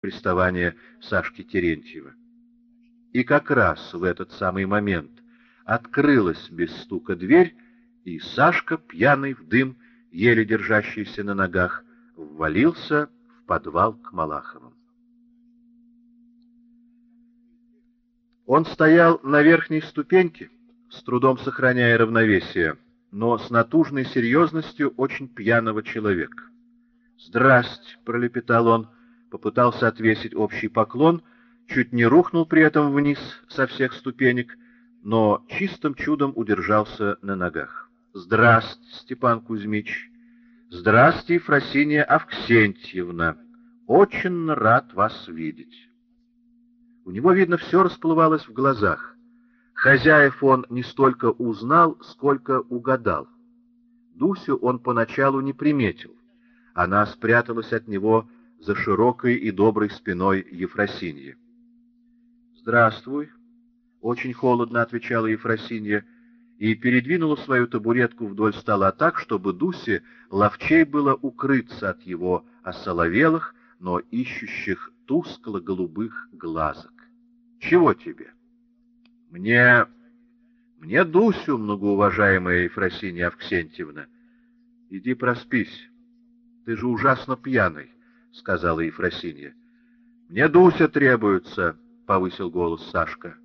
приставания Сашки Терентьева. И как раз в этот самый момент открылась без стука дверь, и Сашка, пьяный в дым, еле держащийся на ногах, ввалился в подвал к Малаховым. Он стоял на верхней ступеньке, с трудом сохраняя равновесие, но с натужной серьезностью очень пьяного человека. «Здрасте!» — пролепетал он, попытался отвесить общий поклон, чуть не рухнул при этом вниз со всех ступенек, но чистым чудом удержался на ногах. «Здрасте, Степан Кузьмич!» «Здрасте, Ефросинья Авксентьевна! Очень рад вас видеть!» У него, видно, все расплывалось в глазах. Хозяев он не столько узнал, сколько угадал. Дусю он поначалу не приметил. Она спряталась от него за широкой и доброй спиной Ефросиньи. «Здравствуй», — очень холодно отвечала Ефросинья, и передвинула свою табуретку вдоль стола так, чтобы Дусе ловчей было укрыться от его осоловелых, но ищущих тускло-голубых глазок. «Чего тебе?» «Мне... мне Дусю, многоуважаемая Ефросинья Авксентьевна. Иди проспись. Ты же ужасно пьяный», — сказала Ефросинья. «Мне Дуся требуется», — повысил голос Сашка.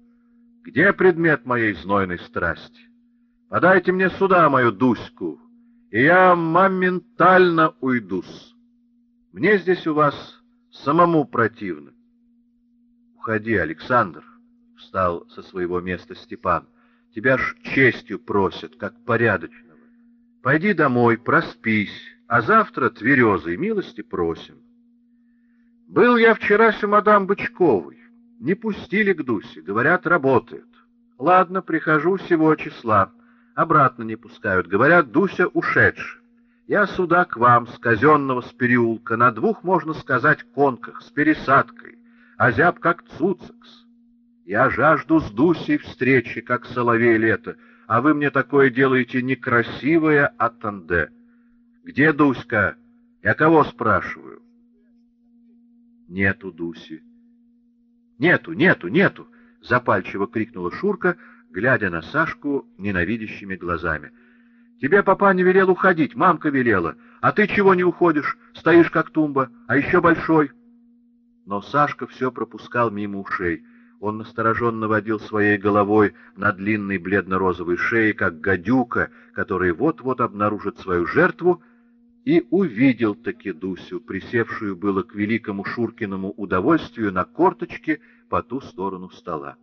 «Где предмет моей знойной страсти? Подайте мне сюда мою Дуську, и я моментально уйдусь. Мне здесь у вас самому противно». «Уходи, Александр», — встал со своего места Степан. «Тебя ж честью просят, как порядочного. Пойди домой, проспись, а завтра тверезой милости просим». «Был я вчера с мадам Бычковой. Не пустили к Дусе, говорят, работает. Ладно, прихожу сего числа. Обратно не пускают, говорят, Дуся ушедшая. Я сюда к вам, с казенного, с переулка, на двух, можно сказать, конках, с пересадкой, а зяб как цуцикс. Я жажду с Дусей встречи, как соловей лето, а вы мне такое делаете некрасивое, а танде. Где Дуська? Я кого спрашиваю? Нету Дуси. Нету, нету, нету! Запальчиво крикнула Шурка, глядя на Сашку ненавидящими глазами. Тебе папа не велел уходить, мамка велела. А ты чего не уходишь? Стоишь как тумба, а еще большой. Но Сашка все пропускал мимо ушей. Он настороженно водил своей головой на длинной бледно-розовой шее, как гадюка, который вот-вот обнаружит свою жертву, и увидел таки Дусю, присевшую было к великому Шуркиному удовольствию на корточке по ту сторону стола.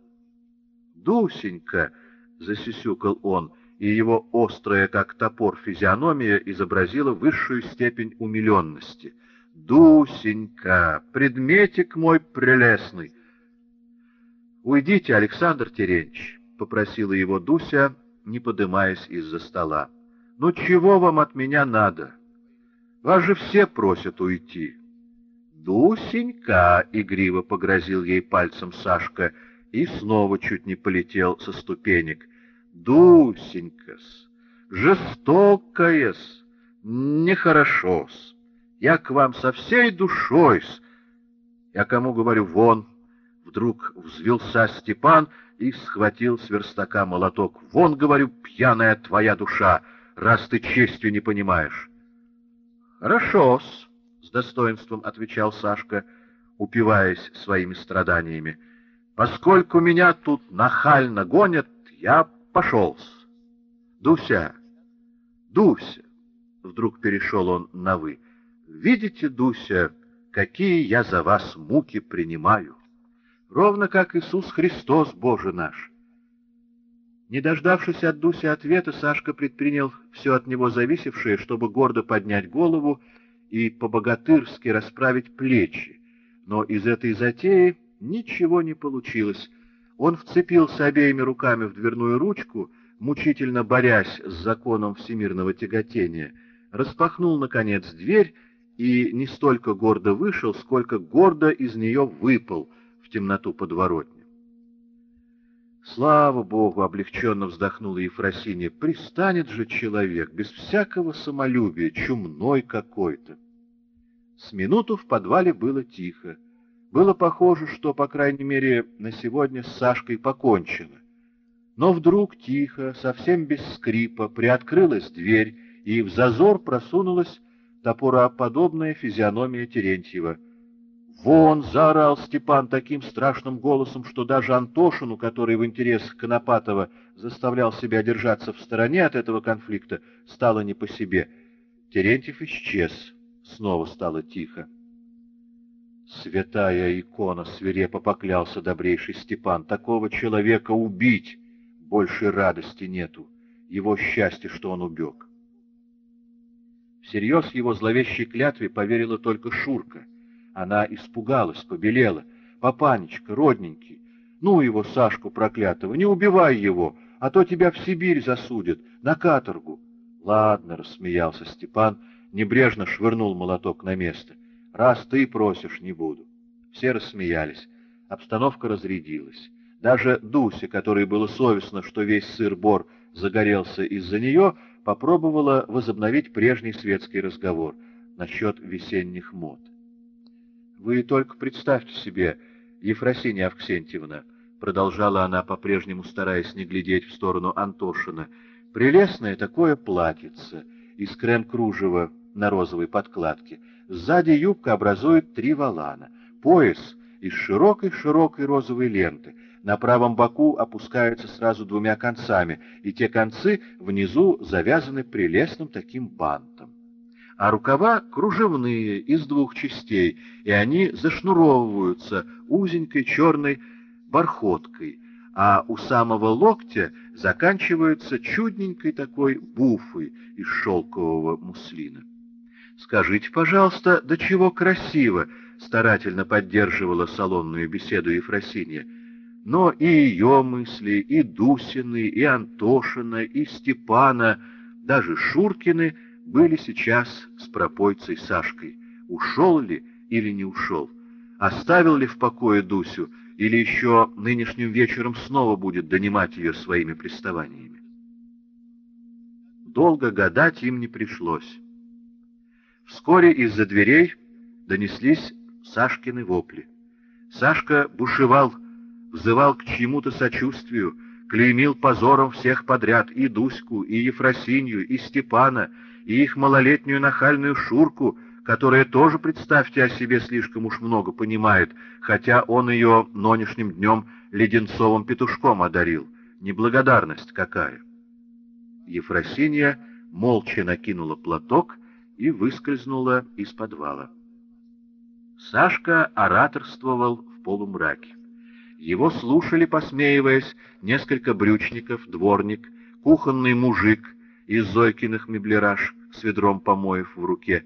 «Дусенька!» — засюсюкал он, и его острая, как топор, физиономия изобразила высшую степень умиленности. «Дусенька! Предметик мой прелестный!» «Уйдите, Александр Теренч», — попросила его Дуся, не подымаясь из-за стола. «Ну чего вам от меня надо? Вас же все просят уйти». «Дусенька!» — игриво погрозил ей пальцем Сашка и снова чуть не полетел со ступенек. «Дусенька-с! Жестокая-с! Нехорошо-с! Я к вам со всей душой-с! Я кому говорю, вон!» Вдруг взвелся Степан и схватил с верстака молоток. «Вон, говорю, пьяная твоя душа, раз ты честью не понимаешь!» «Хорошо-с!» — с достоинством отвечал Сашка, упиваясь своими страданиями. «Поскольку меня тут нахально гонят, я пошел-с!» «Дуся! Дуся!» — вдруг перешел он на «вы». «Видите, Дуся, какие я за вас муки принимаю!» ровно как Иисус Христос, Боже наш. Не дождавшись от Дуси ответа, Сашка предпринял все от него зависевшее, чтобы гордо поднять голову и по-богатырски расправить плечи. Но из этой затеи ничего не получилось. Он вцепился обеими руками в дверную ручку, мучительно борясь с законом всемирного тяготения, распахнул, наконец, дверь и не столько гордо вышел, сколько гордо из нее выпал — темноту подворотни. Слава Богу, облегченно вздохнула Ефросинья, пристанет же человек, без всякого самолюбия, чумной какой-то. С минуту в подвале было тихо. Было похоже, что, по крайней мере, на сегодня с Сашкой покончено. Но вдруг тихо, совсем без скрипа, приоткрылась дверь, и в зазор просунулась топороподобная физиономия Терентьева. «Вон!» — заорал Степан таким страшным голосом, что даже Антошину, который в интересах Конопатова заставлял себя держаться в стороне от этого конфликта, стало не по себе. Терентьев исчез. Снова стало тихо. Святая икона, свирепо поклялся добрейший Степан, такого человека убить большей радости нету, его счастье, что он убег. Всерьез его зловещей клятве поверила только Шурка. Она испугалась, побелела. «Папанечка, родненький, ну его, Сашку проклятого, не убивай его, а то тебя в Сибирь засудят, на каторгу». «Ладно», — рассмеялся Степан, небрежно швырнул молоток на место. Раз ты просишь, не буду. Все рассмеялись. Обстановка разрядилась. Даже Дуся, которой было совестно, что весь сыр-бор загорелся из-за нее, попробовала возобновить прежний светский разговор насчет весенних мод. «Вы только представьте себе, Ефросинья Авксентьевна», — продолжала она, по-прежнему стараясь не глядеть в сторону Антошина, — «прелестное такое платьице из крем-кружева на розовой подкладке — Сзади юбка образует три валана. Пояс из широкой-широкой розовой ленты. На правом боку опускаются сразу двумя концами, и те концы внизу завязаны прелестным таким бантом. А рукава кружевные, из двух частей, и они зашнуровываются узенькой черной бархоткой, а у самого локтя заканчиваются чудненькой такой буфой из шелкового муслина. «Скажите, пожалуйста, до чего красиво!» — старательно поддерживала салонную беседу Ефросинья. Но и ее мысли, и Дусины, и Антошина, и Степана, даже Шуркины были сейчас с пропойцей Сашкой. Ушел ли или не ушел? Оставил ли в покое Дусю, или еще нынешним вечером снова будет донимать ее своими приставаниями? Долго гадать им не пришлось. Вскоре из-за дверей донеслись Сашкины вопли. Сашка бушевал, взывал к чему-то сочувствию, клеймил позором всех подряд, и Дуську, и Ефросинью, и Степана, и их малолетнюю нахальную Шурку, которая тоже, представьте о себе, слишком уж много понимает, хотя он ее нынешним днем леденцовым петушком одарил. Неблагодарность какая! Ефросинья молча накинула платок и выскользнула из подвала. Сашка ораторствовал в полумраке. Его слушали, посмеиваясь, несколько брючников, дворник, кухонный мужик из Зойкиных меблераж с ведром помоев в руке.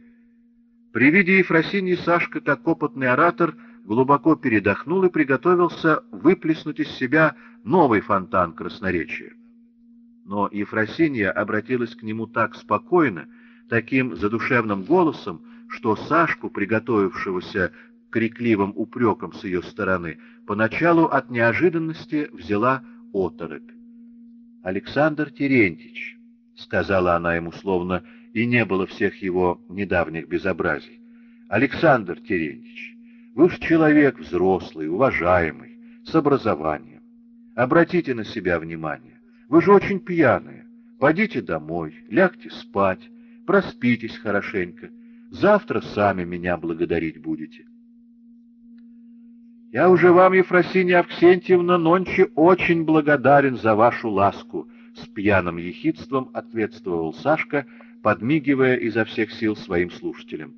При виде Ефросиньи Сашка, как опытный оратор, глубоко передохнул и приготовился выплеснуть из себя новый фонтан красноречия. Но Ефросинья обратилась к нему так спокойно, таким задушевным голосом, что Сашку, приготовившегося к крикливым упрекам с ее стороны, поначалу от неожиданности взяла оторопь. «Александр Терентьевич», — сказала она ему словно, и не было всех его недавних безобразий, — «Александр Терентьевич, вы ж человек взрослый, уважаемый, с образованием. Обратите на себя внимание. Вы же очень пьяные. Пойдите домой, лягте спать, проспитесь хорошенько. Завтра сами меня благодарить будете. Я уже вам, Ефросинья Авксентьевна, нонче очень благодарен за вашу ласку, с пьяным ехидством ответствовал Сашка, подмигивая изо всех сил своим слушателям.